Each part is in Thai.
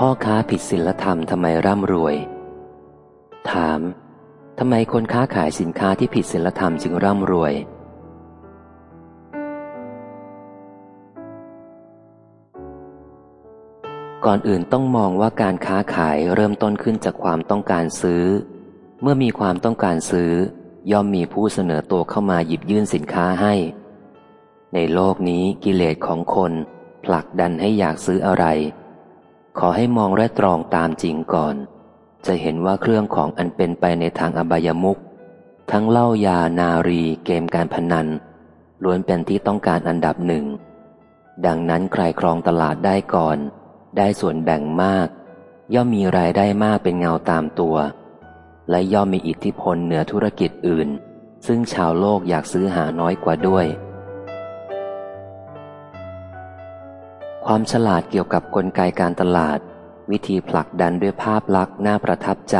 พ่อค้าผิดศีลธรรมทำไมร่ำรวย ถามทำไมคนค้าขายสินค้าที่ผิดศีลธรรมจึงร่ำรวย ก่อนอื่นต้องมองว่าการค้าขายเริ่มต้นขึ้นจากความต้องการซื้อ เมื่อมีความต้องการซื้อ ย่อมมีผู้เสนอตัวเข้ามาหยิบยื่นสินค้าให้ ในโลกนี้กิเลสของคน ผลักดันให้อยากซื้ออะไร ขอให้มองและตรองตามจริงก่อน จะเห็นว่าเครื่องของอันเป็นไปในทางอบายมุขทั้งเหล้ายานารีเกมการพนันล้วนเป็นที่ต้องการอันดับหนึ่ง ดังนั้นใครครองตลาดได้ก่อน ได้ส่วนแบ่งมาก ย่อมมีรายได้มากเป็นเงาตามตัว และย่อมมีอิทธิพลเหนือธุรกิจอื่น ซึ่งชาวโลกอยากซื้อหาน้อยกว่าด้วย ความฉลาดเกี่ยวกับกลไกการตลาด วิธีผลักดันด้วยภาพลักษณ์น่าประทับใจ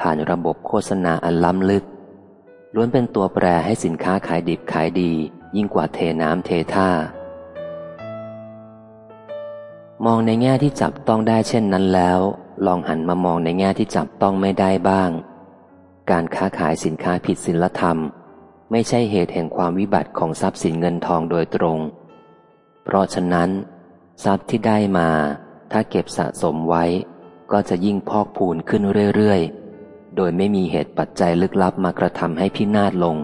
ผ่านระบบโฆษณาอันล้ำลึก ล้วนเป็นตัวแปรให้สินค้าขายดิบขายดี ยิ่งกว่าเทน้ำเทท่า มองในแง่ที่จับต้องได้เช่นนั้นแล้ว ลองหันมามองในแง่ที่จับต้องไม่ได้บ้าง การค้าขายสินค้าผิดศีลธรรม ไม่ใช่เหตุแห่งความวิบัติของทรัพย์สินเงินทองโดยตรง เพราะฉะนั้น ทรัพย์ที่ได้มา ถ้าเก็บสะสมไว้ ก็จะยิ่งพอกพูนขึ้นเรื่อยๆ โดยไม่มีเหตุปัจจัยลึกลับมากระทำให้พินาศลง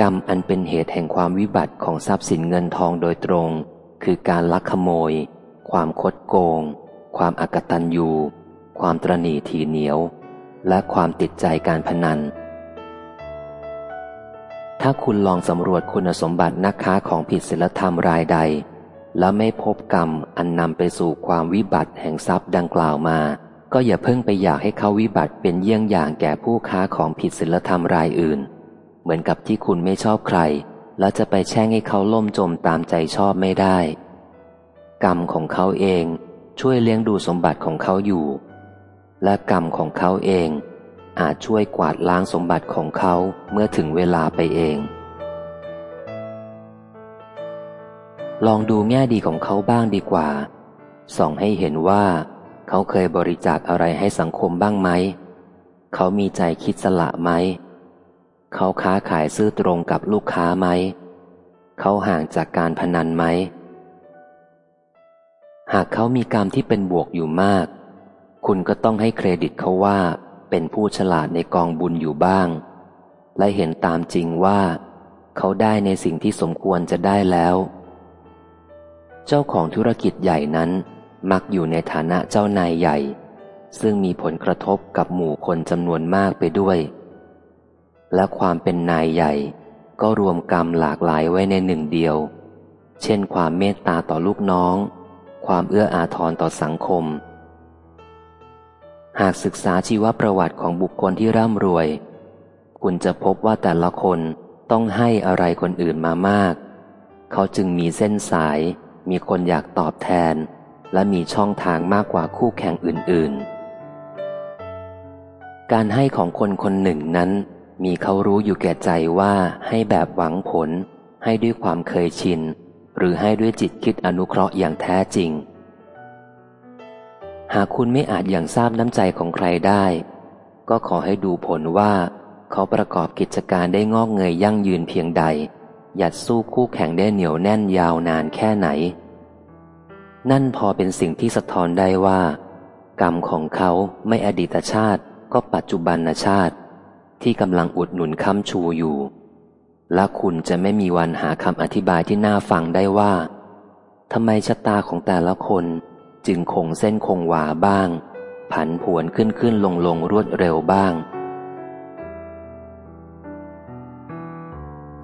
กรรมอันเป็นเหตุแห่งความวิบัติของทรัพย์สินเงินทองโดยตรง คือการลักขโมย ความคดโกง ความอกตัญญูความตรณีทีเหนียว และความติดใจการพนัน ถ้าคุณลองสำรวจคุณสมบัตินักค้าของผิดศีลธรรมรายใด แล้วไม่พบกรรมอันนำไปสู่ความวิบัติแห่งทรัพย์ดังกล่าวมา ก็อย่าเพิ่งไปอยากให้เขาวิบัติเป็นเยี่ยงอย่างแก่ผู้ค้าของผิดศีลธรรมรายอื่น เหมือนกับที่คุณไม่ชอบใคร แล้วจะไปแช่งให้เขาล่มจมตามใจชอบไม่ได้ กรรมของเขาเองช่วยเลี้ยงดูสมบัติของเขาอยู่ และกรรมของเขาเอง อาจช่วยกวาดล้างสมบัติของเขาเมื่อถึงเวลาไปเอง ลองดูแง่ดีของเขาบ้างดีกว่า ส่องให้เห็นว่า เขาเคยบริจาคอะไรให้สังคมบ้างไหม เขามีใจคิดสละไหม เขาค้าขายซื้อตรงกับลูกค้าไหม เขาห่างจากการพนันไหม หากเขามีกรรมที่เป็นบวกอยู่มาก คุณก็ต้องให้เครดิตเขาว่า เป็นผู้ฉลาดในกองบุญอยู่บ้าง และเห็นตามจริงว่า เขาได้ในสิ่งที่สมควรจะได้แล้ว เจ้าของธุรกิจใหญ่นั้นมักอยู่ในฐานะเจ้านายใหญ่ ซึ่งมีผลกระทบกับหมู่คนจำนวนมากไปด้วย และความเป็นนายใหญ่ก็รวมกรรมหลากหลายไว้ในหนึ่งเดียว เช่นความเมตตาต่อลูกน้อง ความเอื้ออาทรต่อสังคม หากศึกษาชีวประวัติของบุคคลที่ร่ำรวย คุณจะพบว่าแต่ละคนต้องให้อะไรคนอื่นมามาก เขาจึงมีเส้นสาย มีคนอยากตอบแทน และมีช่องทางมากกว่าคู่แข่งอื่น ๆ การให้ของคนคนหนึ่งนั้น มีเขารู้อยู่แก่ใจว่าให้แบบหวังผล ให้ด้วยความเคยชิน หรือให้ด้วยจิตคิดอนุเคราะห์อย่างแท้จริง หากคุณไม่อาจอย่างทราบน้ำใจของใครได้ ก็ขอให้ดูผลว่า เขาประกอบกิจการได้งอกเงยยั่งยืนเพียงใด หยัดสู้คู่แข่งได้เหนียวแน่นยาวนานแค่ไหน นั่นพอเป็นสิ่งที่สะท้อนได้ว่า กรรมของเขาไม่อดีตชาติก็ปัจจุบันชาติ ที่กำลังอุดหนุนค้ำชูอยู่ และคุณจะไม่มีวันหาคำอธิบายที่น่าฟังได้ว่าทำไมชะตาของแต่ละคน จึงคงเส้นคงวาบ้าง ผันผวนขึ้นขึ้นลงลงรวดเร็วบ้าง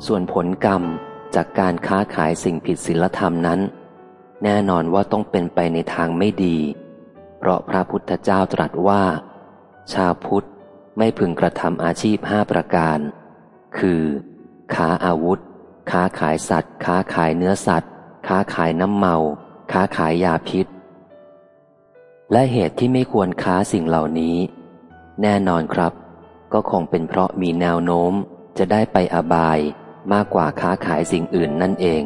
ส่วนผลกรรมจากการค้าขายสิ่งผิดศีลธรรมนั้น แน่นอนว่าต้องเป็นไปในทางไม่ดี เพราะพระพุทธเจ้าตรัสว่า ชาวพุทธไม่พึงกระทำอาชีพห้าประการ คือค้าอาวุธ ค้าขายสัตว์ ค้าขายเนื้อสัตว์ ค้าขายน้ำเมา ค้าขายยาพิษ และเหตุที่ไม่ควรค้าสิ่งเหล่านี้ แน่นอนครับ ก็คงเป็นเพราะมีแนวโน้มจะได้ไปอบายมากกว่าค้าขายสิ่งอื่นนั่นเอง